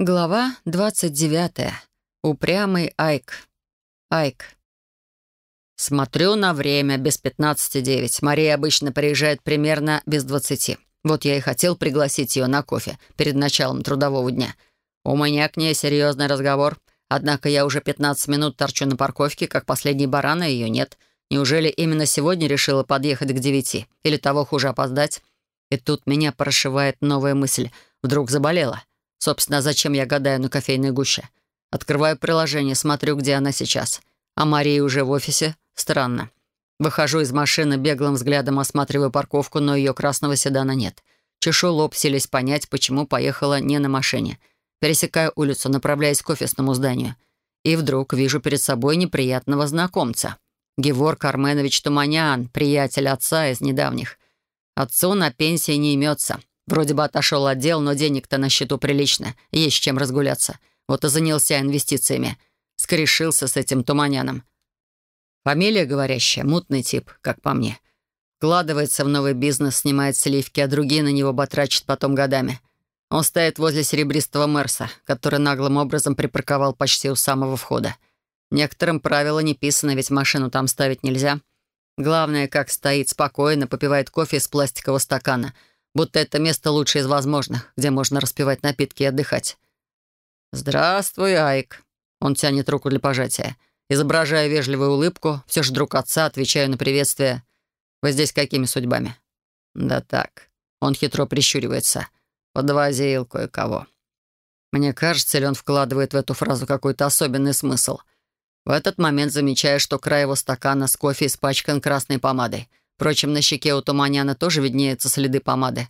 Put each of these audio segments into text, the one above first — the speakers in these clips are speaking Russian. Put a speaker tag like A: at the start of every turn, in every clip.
A: Глава 29. Упрямый Айк. Айк. Смотрю на время, без 15.09. Мария обычно приезжает примерно без 20. Вот я и хотел пригласить ее на кофе перед началом трудового дня. У меня к ней серьезный разговор. Однако я уже 15 минут торчу на парковке, как последний баран, а ее нет. Неужели именно сегодня решила подъехать к 9? Или того хуже опоздать? И тут меня прошивает новая мысль. Вдруг заболела. Собственно, зачем я гадаю на кофейной гуще? Открываю приложение, смотрю, где она сейчас. А Мария уже в офисе? Странно. Выхожу из машины, беглым взглядом осматриваю парковку, но ее красного седана нет. Чешу лоб, селись понять, почему поехала не на машине. Пересекаю улицу, направляясь к офисному зданию. И вдруг вижу перед собой неприятного знакомца. Геворг Арменович Туманян, приятель отца из недавних. Отцу на пенсии не имется. Вроде бы отошел от дел, но денег-то на счету прилично, есть чем разгуляться. Вот и занялся инвестициями. Скорешился с этим туманяном. Фамилия говорящая, мутный тип, как по мне. Вкладывается в новый бизнес, снимает сливки, а другие на него батрачат потом годами. Он стоит возле серебристого Мерса, который наглым образом припарковал почти у самого входа. Некоторым правила не писано, ведь машину там ставить нельзя. Главное, как стоит спокойно, попивает кофе из пластикового стакана — будто это место лучшее из возможных, где можно распивать напитки и отдыхать. «Здравствуй, Айк». Он тянет руку для пожатия. Изображая вежливую улыбку, все же друг отца, отвечаю на приветствие. «Вы здесь какими судьбами?» «Да так». Он хитро прищуривается. «Подвозил кое-кого». Мне кажется, ли он вкладывает в эту фразу какой-то особенный смысл. В этот момент замечаю, что край его стакана с кофе испачкан красной помадой. Впрочем, на щеке у Туманяна тоже виднеются следы помады.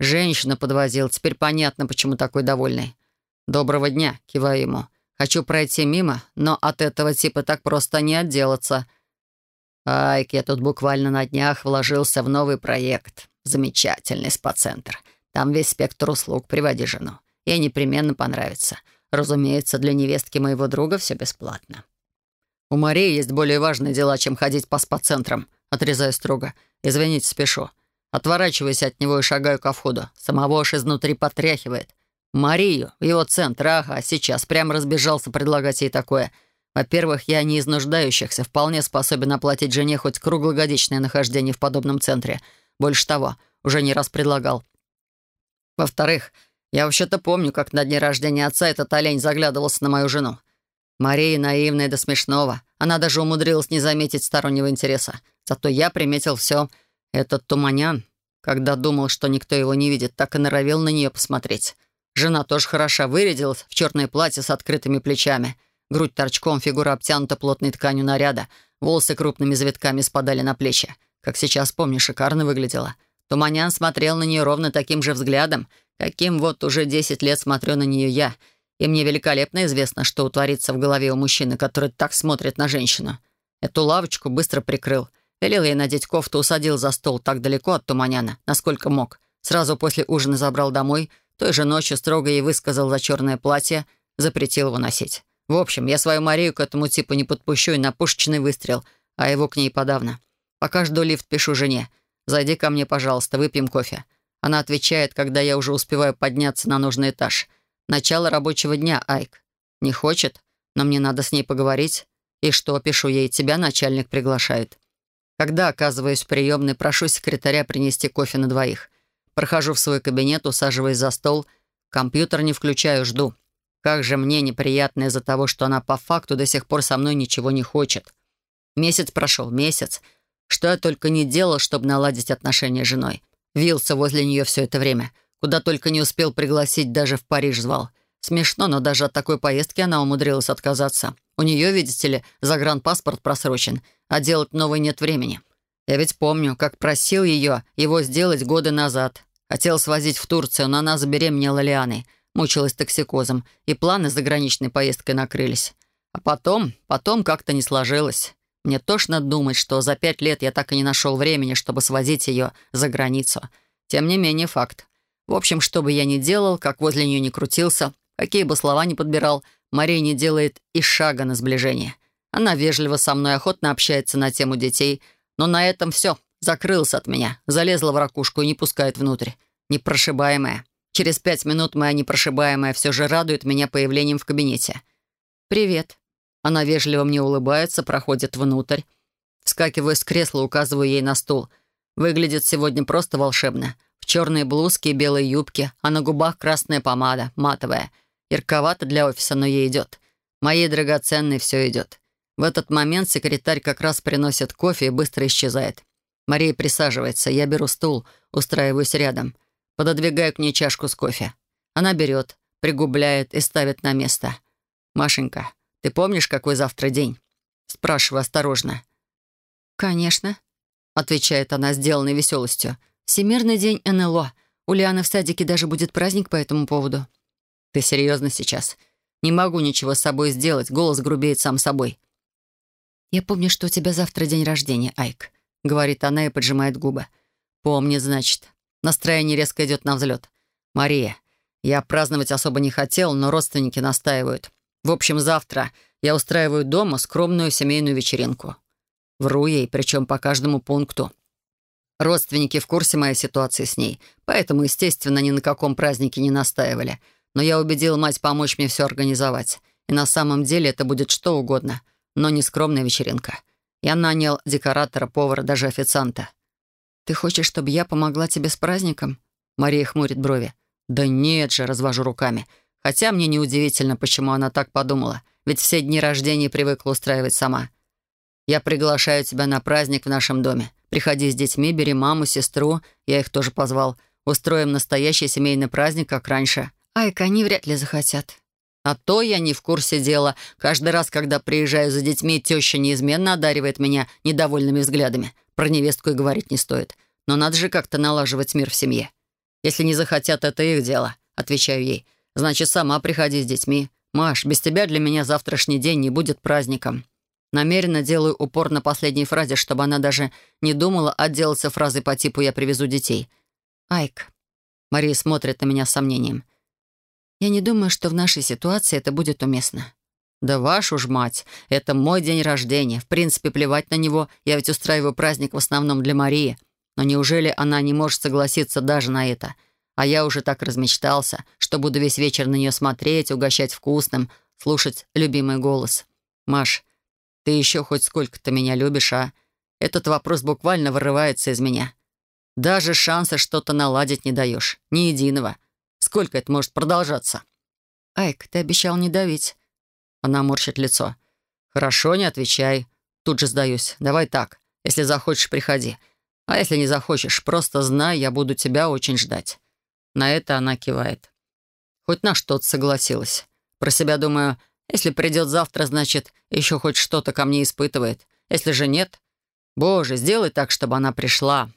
A: Женщина подвозил, теперь понятно, почему такой довольный. «Доброго дня», — киваю ему. «Хочу пройти мимо, но от этого типа так просто не отделаться». «Айк, я тут буквально на днях вложился в новый проект. Замечательный спа-центр. Там весь спектр услуг. Приводи жену. Ей непременно понравится. Разумеется, для невестки моего друга все бесплатно». «У Марии есть более важные дела, чем ходить по спа-центрам», Отрезаю строго. «Извините, спешу». Отворачиваюсь от него и шагаю ко входу. Самого аж изнутри потряхивает. Марию, его центр, ага, сейчас прямо разбежался предлагать ей такое. Во-первых, я не из нуждающихся, вполне способен оплатить жене хоть круглогодичное нахождение в подобном центре. Больше того, уже не раз предлагал. Во-вторых, я вообще-то помню, как на дне рождения отца этот олень заглядывался на мою жену. Мария наивная до смешного. Она даже умудрилась не заметить стороннего интереса. Зато я приметил все. Этот туманян, когда думал, что никто его не видит, так и норовил на нее посмотреть. Жена тоже хороша, вырядилась в черное платье с открытыми плечами. Грудь торчком, фигура обтянута плотной тканью наряда. Волосы крупными завитками спадали на плечи. Как сейчас помню, шикарно выглядела. Туманян смотрел на нее ровно таким же взглядом, каким вот уже десять лет смотрю на нее я — и мне великолепно известно, что утворится в голове у мужчины, который так смотрит на женщину. Эту лавочку быстро прикрыл. Велел ей надеть кофту, усадил за стол так далеко от Туманяна, насколько мог. Сразу после ужина забрал домой, той же ночью строго ей высказал за черное платье, запретил его носить. В общем, я свою Марию к этому типу не подпущу и на пушечный выстрел, а его к ней подавно. Пока жду лифт, пишу жене. «Зайди ко мне, пожалуйста, выпьем кофе». Она отвечает, когда я уже успеваю подняться на нужный этаж — Начало рабочего дня, Айк. Не хочет, но мне надо с ней поговорить. И что, пишу ей, тебя начальник приглашает. Когда оказываюсь в приемной, прошу секретаря принести кофе на двоих. Прохожу в свой кабинет, усаживаясь за стол. Компьютер не включаю, жду. Как же мне неприятно из-за того, что она по факту до сих пор со мной ничего не хочет. Месяц прошел, месяц. Что я только не делал, чтобы наладить отношения с женой. Вился возле нее все это время. Куда только не успел пригласить, даже в Париж звал. Смешно, но даже от такой поездки она умудрилась отказаться. У нее, видите ли, загранпаспорт просрочен, а делать новый нет времени. Я ведь помню, как просил ее его сделать годы назад. Хотел свозить в Турцию, но она забеременела Лианой, мучилась токсикозом, и планы заграничной поездкой накрылись. А потом, потом как-то не сложилось. Мне тошно думать, что за пять лет я так и не нашел времени, чтобы свозить ее за границу. Тем не менее, факт. В общем, что бы я ни делал, как возле нее не крутился, какие бы слова ни подбирал, Мария не делает и шага на сближение. Она вежливо со мной охотно общается на тему детей, но на этом все. Закрылась от меня, залезла в ракушку и не пускает внутрь. Непрошибаемая. Через пять минут моя непрошибаемая все же радует меня появлением в кабинете. «Привет». Она вежливо мне улыбается, проходит внутрь. Вскакиваю с кресла, указываю ей на стул. Выглядит сегодня просто волшебно. В черной блузке и белой юбке, а на губах красная помада, матовая. Ярковато для офиса, но ей идет. Моей драгоценной все идет. В этот момент секретарь как раз приносит кофе и быстро исчезает. Мария присаживается, я беру стул, устраиваюсь рядом. Пододвигаю к ней чашку с кофе. Она берет, пригубляет и ставит на место. «Машенька, ты помнишь, какой завтра день?» Спрашиваю осторожно.
B: «Конечно», — отвечает она, сделанной веселостью.
A: «Всемирный день НЛО. У Лианы в садике даже будет праздник по этому поводу». «Ты серьезно сейчас? Не могу ничего с собой сделать, голос грубеет сам собой».
B: «Я помню, что у тебя завтра день рождения, Айк», — говорит она и поджимает губы.
A: «Помни, значит. Настроение резко идет на взлет. «Мария, я праздновать особо не хотел, но родственники настаивают. В общем, завтра я устраиваю дома скромную семейную вечеринку. Вру ей, причем по каждому пункту. Родственники в курсе моей ситуации с ней, поэтому, естественно, ни на каком празднике не настаивали. Но я убедил мать помочь мне все организовать. И на самом деле это будет что угодно, но не скромная вечеринка. Я нанял декоратора, повара, даже официанта.
B: «Ты хочешь, чтобы я помогла тебе с праздником?»
A: Мария хмурит брови. «Да нет же», — развожу руками. Хотя мне неудивительно, почему она так подумала. Ведь все дни рождения привыкла устраивать сама. «Я приглашаю тебя на праздник в нашем доме. Приходи с детьми, бери маму, сестру. Я их тоже позвал. Устроим настоящий семейный праздник, как раньше».
B: «Айка, они вряд ли захотят».
A: А то я не в курсе дела. Каждый раз, когда приезжаю за детьми, теща неизменно одаривает меня недовольными взглядами. Про невестку и говорить не стоит. Но надо же как-то налаживать мир в семье. Если не захотят, это их дело, отвечаю ей. Значит, сама приходи с детьми. Маш, без тебя для меня завтрашний день не будет праздником. Намеренно делаю упор на последней фразе, чтобы она даже не думала отделаться фразой по типу «я привезу детей».
B: «Айк».
A: Мария смотрит на меня с сомнением.
B: «Я не думаю, что в нашей ситуации это будет уместно.
A: «Да вашу ж мать! Это мой день рождения. В принципе, плевать на него. Я ведь устраиваю праздник в основном для Марии. Но неужели она не может согласиться даже на это? А я уже так размечтался, что буду весь вечер на нее смотреть, угощать вкусным, слушать любимый голос. Маш, ты еще хоть сколько-то меня любишь, а? Этот вопрос буквально вырывается из меня. Даже шанса что-то наладить не даешь. Ни единого. Сколько это может продолжаться?»
B: «Айк, ты обещал не давить».
A: Она морщит лицо. «Хорошо, не отвечай. Тут же сдаюсь. Давай так. Если захочешь, приходи. А если не захочешь, просто знай, я буду тебя очень ждать». На это она кивает. Хоть на что-то согласилась. Про себя думаю, если придет завтра, значит, еще хоть что-то ко мне испытывает. Если же нет, боже, сделай так, чтобы она пришла.